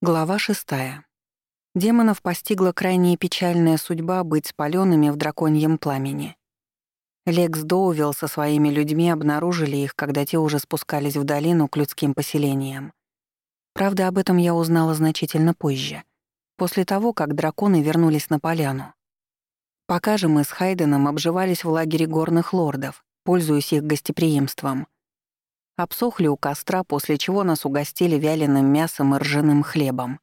Глава шестая. Демонов постигла крайне печальная судьба быть спалёнными в драконьем пламени. Лекс Доувилл со своими людьми обнаружили их, когда те уже спускались в долину к людским поселениям. Правда, об этом я узнала значительно позже, после того, как драконы вернулись на поляну. Пока же мы с Хайденом обживались в лагере горных лордов, пользуясь их гостеприимством — Обсохли у костра, после чего нас угостили вяленым мясом и ржаным хлебом.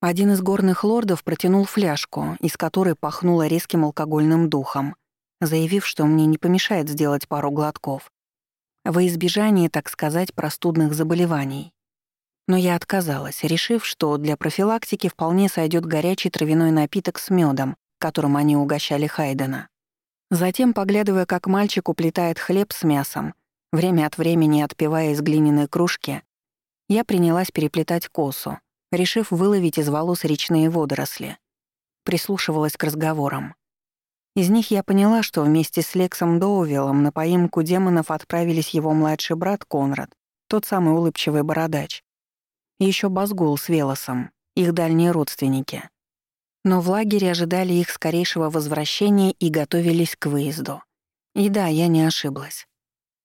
Один из горных лордов протянул фляжку, из которой пахнуло резким алкогольным духом, заявив, что мне не помешает сделать пару глотков. Во избежание, так сказать, простудных заболеваний. Но я отказалась, решив, что для профилактики вполне сойдет горячий травяной напиток с медом, которым они угощали Хайдена. Затем, поглядывая, как мальчик уплетает хлеб с мясом, Время от времени отпивая из глиняной кружки, я принялась переплетать косу, решив выловить из волос речные водоросли. Прислушивалась к разговорам. Из них я поняла, что вместе с Лексом Доувиллом на поимку демонов отправились его младший брат Конрад, тот самый улыбчивый бородач, и ещё Базгул с Велосом, их дальние родственники. Но в лагере ожидали их скорейшего возвращения и готовились к выезду. И да, я не ошиблась.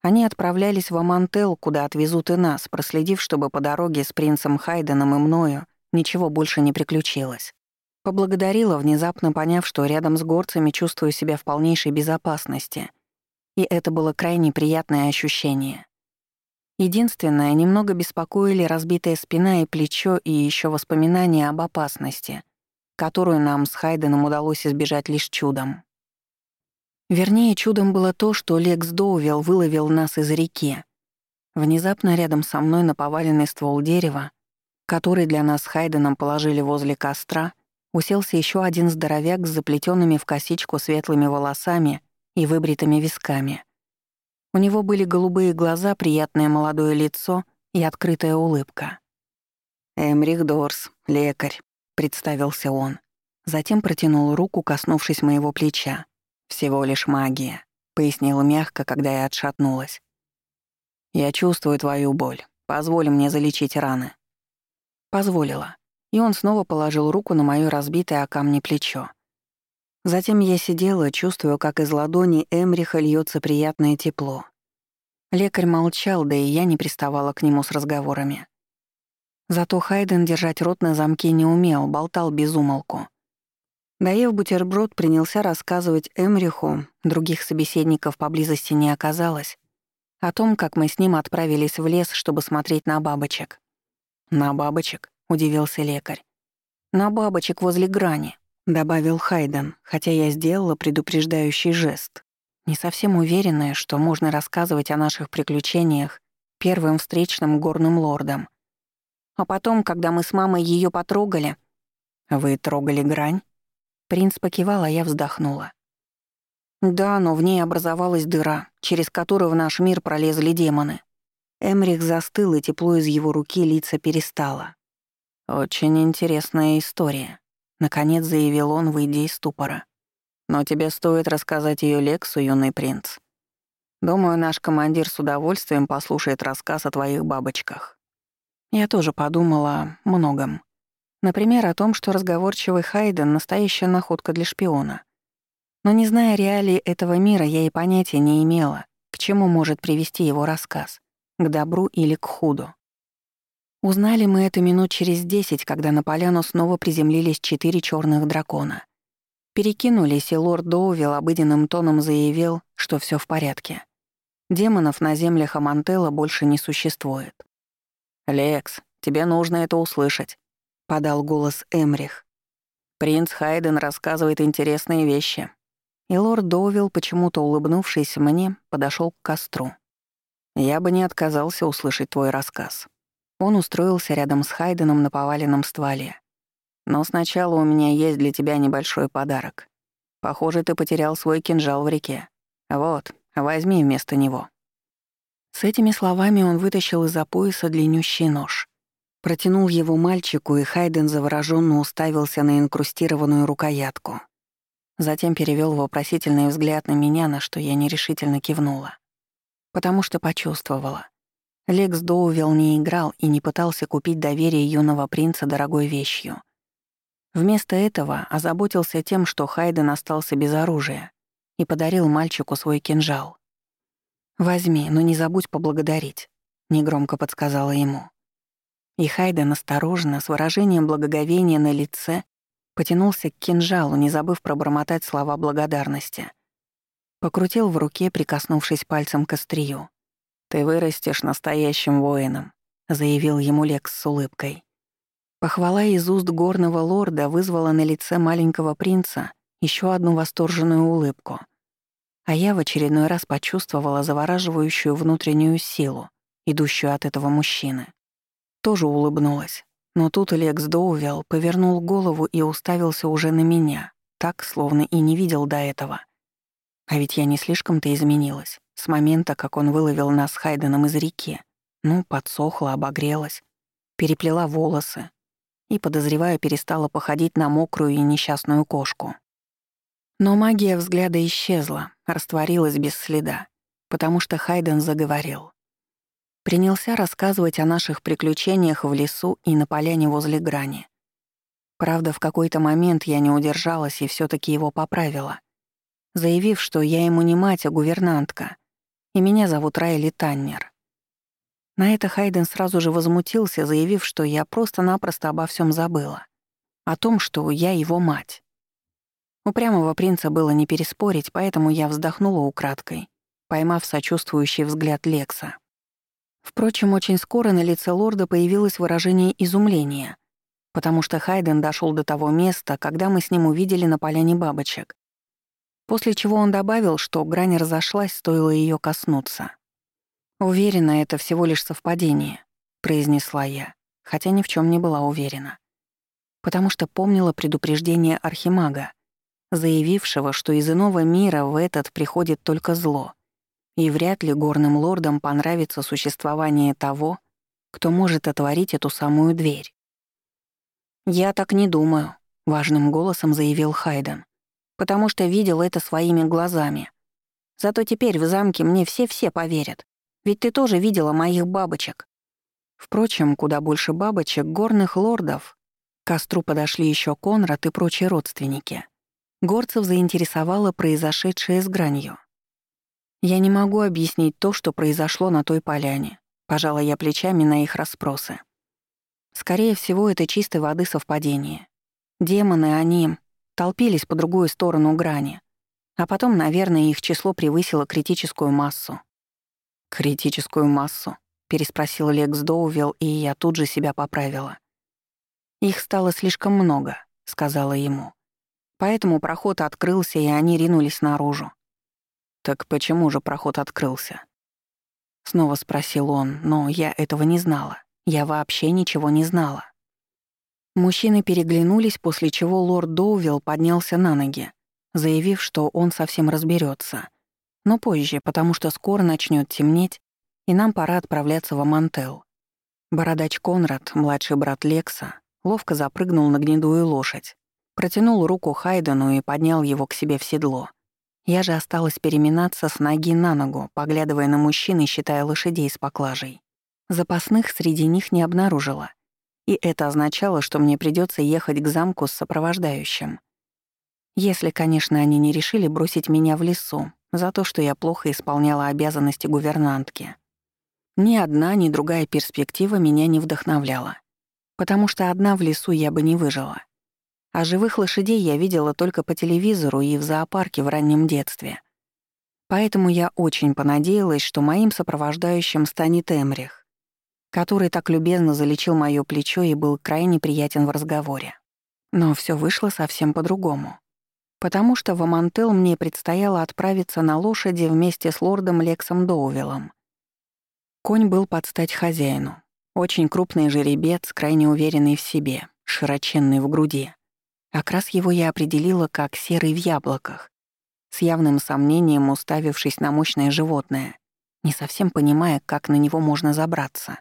Они отправлялись в Амантел, куда отвезут и нас, проследив, чтобы по дороге с принцем Хайденом и мною ничего больше не приключилось. Поблагодарила, внезапно поняв, что рядом с горцами чувствую себя в полнейшей безопасности. И это было крайне приятное ощущение. Единственное, немного беспокоили разбитая спина и плечо и еще воспоминания об опасности, которую нам с Хайденом удалось избежать лишь чудом. Вернее, чудом было то, что Лекс Доувел выловил нас из реки. Внезапно рядом со мной на поваленный ствол дерева, который для нас с Хайденом положили возле костра, уселся еще один здоровяк с заплетенными в косичку светлыми волосами и выбритыми висками. У него были голубые глаза, приятное молодое лицо и открытая улыбка. «Эмрих Дорс, лекарь», — представился он. Затем протянул руку, коснувшись моего плеча. «Всего лишь магия», — пояснила мягко, когда я отшатнулась. «Я чувствую твою боль. Позволь мне залечить раны». Позволила. И он снова положил руку на моё разбитое о камни плечо. Затем я сидела, чувствуя, как из ладони Эмриха льётся приятное тепло. Лекарь молчал, да и я не приставала к нему с разговорами. Зато Хайден держать рот на замке не умел, болтал без умолку. Доев бутерброд, принялся рассказывать Эмриху, других собеседников поблизости не оказалось, о том, как мы с ним отправились в лес, чтобы смотреть на бабочек. «На бабочек?» — удивился лекарь. «На бабочек возле грани», — добавил Хайден, хотя я сделала предупреждающий жест. Не совсем уверенная, что можно рассказывать о наших приключениях первым встречным горным лордом. А потом, когда мы с мамой ее потрогали... «Вы трогали грань?» Принц покивал, а я вздохнула. Да, но в ней образовалась дыра, через которую в наш мир пролезли демоны. Эмрих застыл, и тепло из его руки лица перестало. «Очень интересная история», — наконец заявил он, выйдя из ступора. «Но тебе стоит рассказать ее Лексу, юный принц. Думаю, наш командир с удовольствием послушает рассказ о твоих бабочках». Я тоже подумала о многом. Например, о том, что разговорчивый Хайден — настоящая находка для шпиона. Но не зная реалий этого мира, я и понятия не имела, к чему может привести его рассказ — к добру или к худу. Узнали мы это минут через десять, когда на поляну снова приземлились четыре черных дракона. Перекинулись, и лорд Доувилл обыденным тоном заявил, что все в порядке. Демонов на землях Амантелла больше не существует. «Лекс, тебе нужно это услышать», — подал голос Эмрих. «Принц Хайден рассказывает интересные вещи». И лорд Доувилл, почему-то улыбнувшись мне, подошел к костру. «Я бы не отказался услышать твой рассказ». Он устроился рядом с Хайденом на поваленном стволе. «Но сначала у меня есть для тебя небольшой подарок. Похоже, ты потерял свой кинжал в реке. Вот, возьми вместо него». С этими словами он вытащил из-за пояса длиннющий нож. Протянул его мальчику, и Хайден завороженно уставился на инкрустированную рукоятку. Затем перевел вопросительный взгляд на меня, на что я нерешительно кивнула. Потому что почувствовала. Лекс Доувилл не играл и не пытался купить доверие юного принца дорогой вещью. Вместо этого озаботился тем, что Хайден остался без оружия и подарил мальчику свой кинжал. «Возьми, но не забудь поблагодарить», — негромко подсказала ему. И Хайден осторожно, с выражением благоговения на лице, потянулся к кинжалу, не забыв пробормотать слова благодарности. Покрутил в руке, прикоснувшись пальцем к острию. «Ты вырастешь настоящим воином», — заявил ему Лекс с улыбкой. Похвала из уст горного лорда вызвала на лице маленького принца еще одну восторженную улыбку. А я в очередной раз почувствовала завораживающую внутреннюю силу, идущую от этого мужчины. Тоже улыбнулась. Но тут Лекс Доувелл повернул голову и уставился уже на меня, так, словно и не видел до этого. А ведь я не слишком-то изменилась с момента, как он выловил нас с Хайденом из реки. Ну, подсохла, обогрелась, переплела волосы и, подозревая, перестала походить на мокрую и несчастную кошку. Но магия взгляда исчезла, растворилась без следа, потому что Хайден заговорил. Принялся рассказывать о наших приключениях в лесу и на поляне возле грани. Правда, в какой-то момент я не удержалась и все таки его поправила, заявив, что я ему не мать, а гувернантка, и меня зовут Райли Таннер. На это Хайден сразу же возмутился, заявив, что я просто-напросто обо всем забыла. О том, что я его мать. Упрямого принца было не переспорить, поэтому я вздохнула украдкой, поймав сочувствующий взгляд Лекса. Впрочем, очень скоро на лице лорда появилось выражение изумления, потому что Хайден дошел до того места, когда мы с ним увидели на поляне бабочек. После чего он добавил, что грань разошлась, стоило ее коснуться. «Уверена, это всего лишь совпадение», — произнесла я, хотя ни в чем не была уверена. Потому что помнила предупреждение Архимага, заявившего, что из иного мира в этот приходит только зло — и вряд ли горным лордам понравится существование того, кто может отворить эту самую дверь. «Я так не думаю», — важным голосом заявил Хайден, «потому что видел это своими глазами. Зато теперь в замке мне все-все поверят, ведь ты тоже видела моих бабочек». Впрочем, куда больше бабочек, горных лордов. К костру подошли еще Конрад и прочие родственники. Горцев заинтересовало произошедшее с гранью. Я не могу объяснить то, что произошло на той поляне. Пожала я плечами на их расспросы. Скорее всего, это чистой воды совпадение. Демоны, они толпились по другую сторону грани. А потом, наверное, их число превысило критическую массу. «Критическую массу?» — переспросил Лекс Доувилл, и я тут же себя поправила. «Их стало слишком много», — сказала ему. Поэтому проход открылся, и они ринулись наружу. «Так почему же проход открылся?» Снова спросил он, но я этого не знала. Я вообще ничего не знала. Мужчины переглянулись, после чего лорд Доувилл поднялся на ноги, заявив, что он совсем разберется. Но позже, потому что скоро начнет темнеть, и нам пора отправляться в Амантел. Бородач Конрад, младший брат Лекса, ловко запрыгнул на гнедую лошадь, протянул руку Хайдену и поднял его к себе в седло — я же осталась переминаться с ноги на ногу, поглядывая на мужчин и считая лошадей с поклажей. Запасных среди них не обнаружила. И это означало, что мне придется ехать к замку с сопровождающим. Если, конечно, они не решили бросить меня в лесу за то, что я плохо исполняла обязанности гувернантки. Ни одна, ни другая перспектива меня не вдохновляла. Потому что одна в лесу я бы не выжила. А живых лошадей я видела только по телевизору и в зоопарке в раннем детстве. Поэтому я очень понадеялась, что моим сопровождающим станет Эмрих, который так любезно залечил моё плечо и был крайне приятен в разговоре. Но всё вышло совсем по-другому. Потому что в Амантел мне предстояло отправиться на лошади вместе с лордом Лексом Доувелом. Конь был под стать хозяину. Очень крупный жеребец, крайне уверенный в себе, широченный в груди. Окрас его я определила как серый в яблоках, с явным сомнением уставившись на мощное животное, не совсем понимая, как на него можно забраться.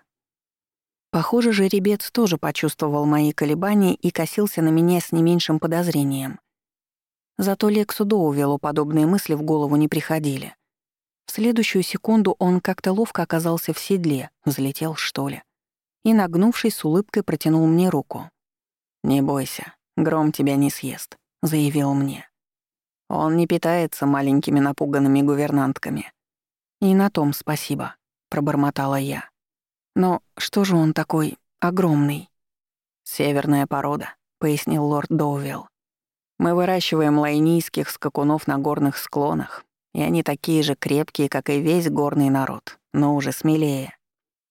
Похоже, жеребец тоже почувствовал мои колебания и косился на меня с не меньшим подозрением. Зато Лексу Доувелу подобные мысли в голову не приходили. В следующую секунду он как-то ловко оказался в седле, взлетел, что ли. И, нагнувшись, с улыбкой протянул мне руку. «Не бойся, гром тебя не съест», — заявил мне. «Он не питается маленькими напуганными гувернантками». «И на том спасибо», — пробормотала я. «Но что же он такой огромный?» «Северная порода», — пояснил лорд Доувилл. «Мы выращиваем лайнийских скакунов на горных склонах, и они такие же крепкие, как и весь горный народ, но уже смелее».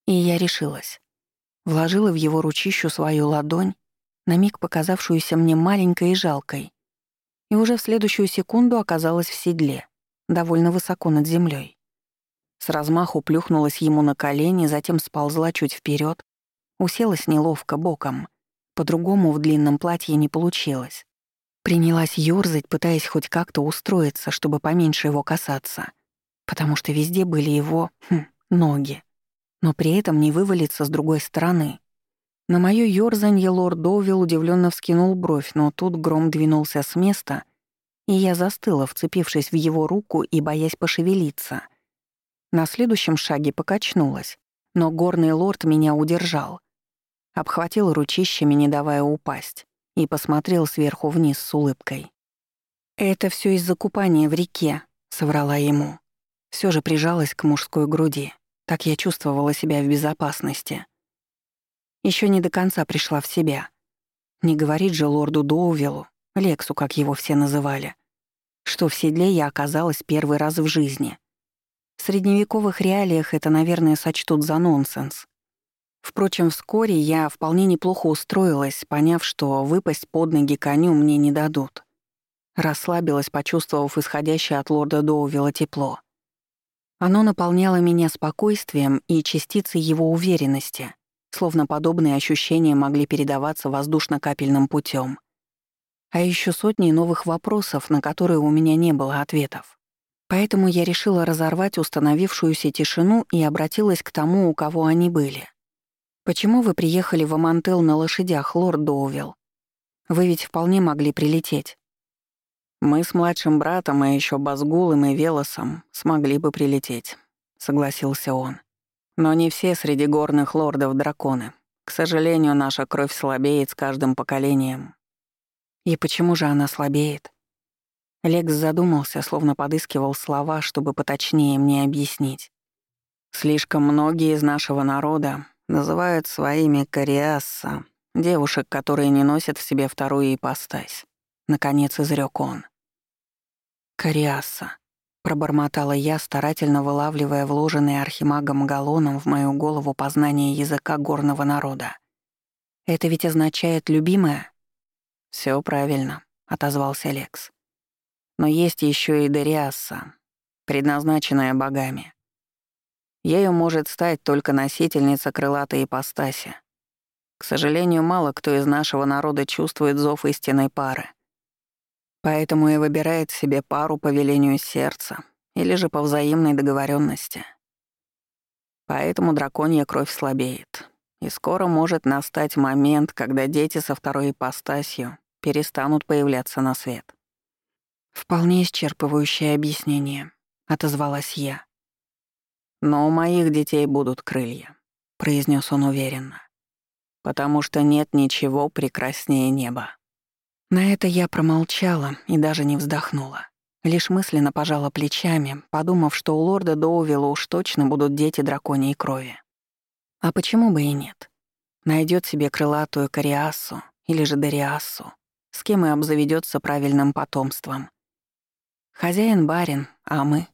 И я решилась. Вложила в его ручищу свою ладонь, на миг показавшуюся мне маленькой и жалкой, и уже в следующую секунду оказалась в седле, довольно высоко над землей. С размаху плюхнулась ему на колени, затем сползла чуть вперед, уселась неловко боком — по-другому в длинном платье не получилось. Принялась ёрзать, пытаясь хоть как-то устроиться, чтобы поменьше его касаться. Потому что везде были его, хм, ноги. Но при этом не вывалиться с другой стороны. На моё ёрзанье лорд Доувилл удивлённо вскинул бровь, но тут гром двинулся с места, и я застыла, вцепившись в его руку и боясь пошевелиться. На следующем шаге покачнулась, но горный лорд меня удержал — обхватил ручищами, не давая упасть, и посмотрел сверху вниз с улыбкой. «Это все из-за купания в реке», — соврала ему. Все же прижалась к мужской груди. Так я чувствовала себя в безопасности. Еще не до конца пришла в себя. Не говорит же лорду Доувелу, Лексу, как его все называли, что в седле я оказалась первый раз в жизни. В средневековых реалиях это, наверное, сочтут за нонсенс. Впрочем, вскоре я вполне неплохо устроилась, поняв, что выпасть под ноги коню мне не дадут. Расслабилась, почувствовав исходящее от лорда Доувила тепло. Оно наполняло меня спокойствием и частицей его уверенности, словно подобные ощущения могли передаваться воздушно-капельным путем. А еще сотни новых вопросов, на которые у меня не было ответов. Поэтому я решила разорвать установившуюся тишину и обратилась к тому, у кого они были. «Почему вы приехали в Амантел на лошадях, лорд Доувилл? Вы ведь вполне могли прилететь». «Мы с младшим братом и еще Базгулом и Велосом смогли бы прилететь», — согласился он. «Но не все среди горных лордов драконы. К сожалению, наша кровь слабеет с каждым поколением». «И почему же она слабеет?» Лекс задумался, словно подыскивал слова, чтобы поточнее мне объяснить. «Слишком многие из нашего народа Называют своими кориасса, девушек, которые не носят в себе вторую ипостась. Наконец изрек он. «Кориасса», — пробормотала я, старательно вылавливая вложенные архимагом галлоном в мою голову познание языка горного народа. «Это ведь означает «любимая»?» Все правильно», — отозвался Лекс. «Но есть еще и Дериасса, предназначенная богами. Ею может стать только носительница крылатой ипостаси. К сожалению, мало кто из нашего народа чувствует зов истинной пары. Поэтому и выбирает себе пару по велению сердца или же по взаимной договоренности. Поэтому драконья кровь слабеет. И скоро может настать момент, когда дети со второй ипостасью перестанут появляться на свет. «Вполне исчерпывающее объяснение», — отозвалась я. «Но у моих детей будут крылья», — произнес он уверенно. «Потому что нет ничего прекраснее неба». На это я промолчала и даже не вздохнула. Лишь мысленно пожала плечами, подумав, что у лорда Доувилла уж точно будут дети драконьей крови. А почему бы и нет? Найдет себе крылатую кориассу или же дориассу, с кем и обзаведется правильным потомством. Хозяин барин, а мы?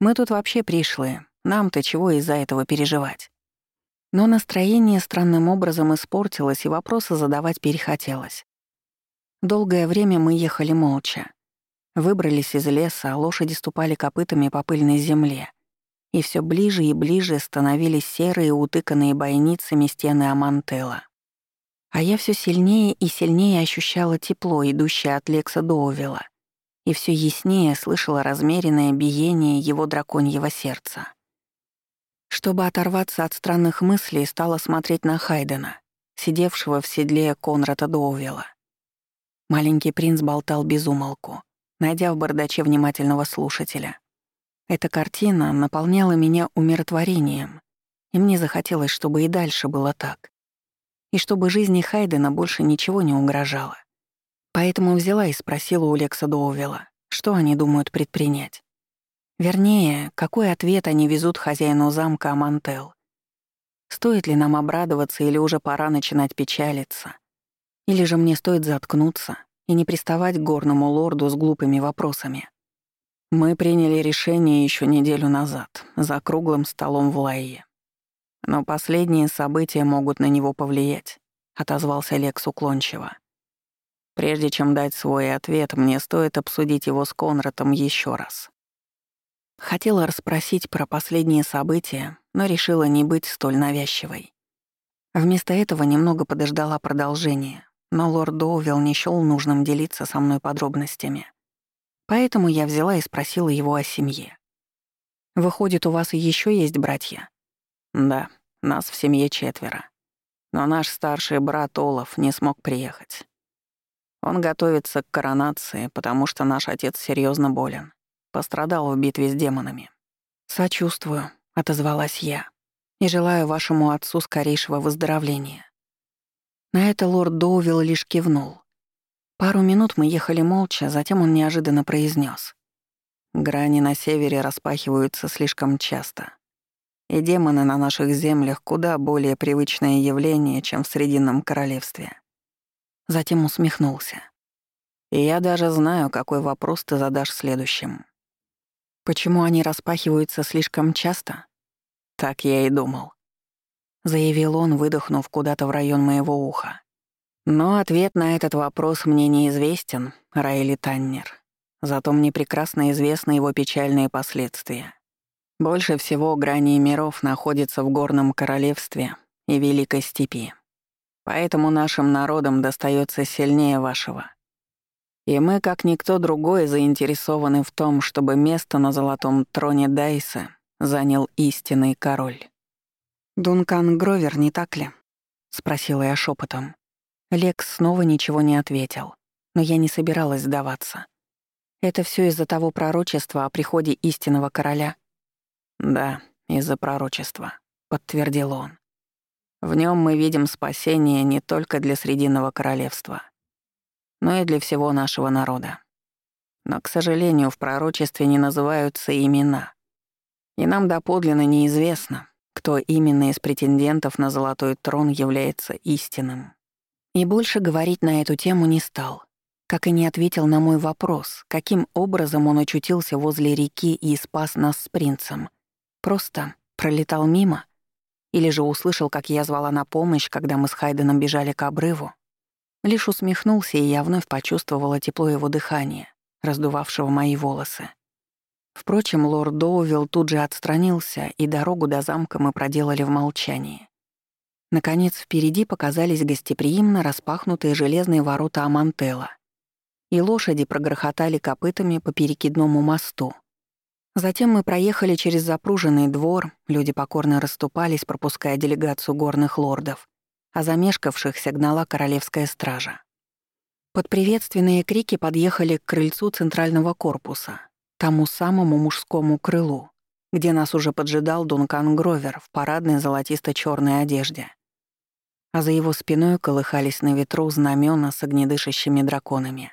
Мы тут вообще пришлые, нам-то чего из-за этого переживать? Но настроение странным образом испортилось, и вопросы задавать перехотелось. Долгое время мы ехали молча. Выбрались из леса, а лошади ступали копытами по пыльной земле. И все ближе и ближе становились серые, утыканные бойницами стены Амантела. А я все сильнее и сильнее ощущала тепло, идущее от Лекса Доувела, и все яснее слышала размеренное биение его драконьего сердца. Чтобы оторваться от странных мыслей, стала смотреть на Хайдена, сидевшего в седле Конрада Доувела. Маленький принц болтал без умолку, найдя в бардаче внимательного слушателя. Эта картина наполняла меня умиротворением, и мне захотелось, чтобы и дальше было так. И чтобы жизни Хайдена больше ничего не угрожало. Поэтому взяла и спросила у Лекса Доувела, что они думают предпринять. Вернее, какой ответ они везут хозяину замка Амантел. Стоит ли нам обрадоваться или уже пора начинать печалиться? Или же мне стоит заткнуться и не приставать к горному лорду с глупыми вопросами? Мы приняли решение еще неделю назад, за круглым столом в Лайе. Но последние события могут на него повлиять, отозвался Лекс уклончиво. Прежде чем дать свой ответ, мне стоит обсудить его с Конратом еще раз. Хотела расспросить про последние события, но решила не быть столь навязчивой. Вместо этого немного подождала продолжения, но лорд Доувилл не счёл нужным делиться со мной подробностями. Поэтому я взяла и спросила его о семье. «Выходит, у вас еще есть братья?» «Да, нас в семье четверо. Но наш старший брат Олаф не смог приехать. Он готовится к коронации, потому что наш отец серьезно болен. Пострадал в битве с демонами. «Сочувствую», — отозвалась я, «и желаю вашему отцу скорейшего выздоровления». На это лорд Доувилл лишь кивнул. Пару минут мы ехали молча, затем он неожиданно произнес: «Грани на севере распахиваются слишком часто, и демоны на наших землях куда более привычное явление, чем в Срединном Королевстве». Затем усмехнулся. «И я даже знаю, какой вопрос ты задашь следующим». Почему они распахиваются слишком часто? Так я и думал. Заявил он, выдохнув куда-то в район моего уха. Но ответ на этот вопрос мне неизвестен, Райли Таннер. Зато мне прекрасно известны его печальные последствия. Больше всего грани миров находятся в Горном Королевстве и Великой Степи. Поэтому нашим народам достается сильнее вашего. И мы, как никто другой, заинтересованы в том, чтобы место на золотом троне Дайса занял истинный король. «Дункан Гровер, не так ли?» — спросила я шепотом. Лекс снова ничего не ответил, но я не собиралась сдаваться. Это все из-за того пророчества о приходе истинного короля? «Да, из-за пророчества», — подтвердил он. «В нем мы видим спасение не только для Срединного королевства, но и для всего нашего народа. Но, к сожалению, в пророчестве не называются имена. И нам доподлинно неизвестно, кто именно из претендентов на золотой трон является истинным. И больше говорить на эту тему не стал, как и не ответил на мой вопрос, каким образом он очутился возле реки и спас нас с принцем. Просто пролетал мимо? Или же услышал, как я звала на помощь, когда мы с Хайденом бежали к обрыву? Лишь усмехнулся, и я вновь почувствовала тепло его дыхания, раздувавшего мои волосы. Впрочем, лорд Доувилл тут же отстранился, и дорогу до замка мы проделали в молчании. Наконец, впереди показались гостеприимно распахнутые железные ворота Амантелла, и лошади прогрохотали копытами по перекидному мосту. Затем мы проехали через запруженный двор, люди покорно расступались, пропуская делегацию горных лордов а замешкавшихся гнала королевская стража. Под приветственные крики подъехали к крыльцу центрального корпуса, тому самому мужскому крылу, где нас уже поджидал Дункан Гровер в парадной золотисто черной одежде. А за его спиной колыхались на ветру знамена с огнедышащими драконами.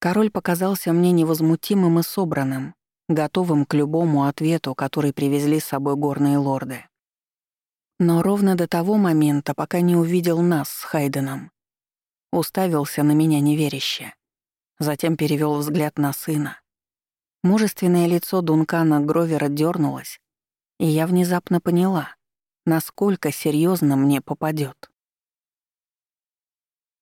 Король показался мне невозмутимым и собранным, готовым к любому ответу, который привезли с собой горные лорды. Но ровно до того момента, пока не увидел нас с Хайденом. Уставился на меня неверяще. Затем перевел взгляд на сына. Мужественное лицо Дункана Гровера дернулось, и я внезапно поняла, насколько серьезно мне попадет.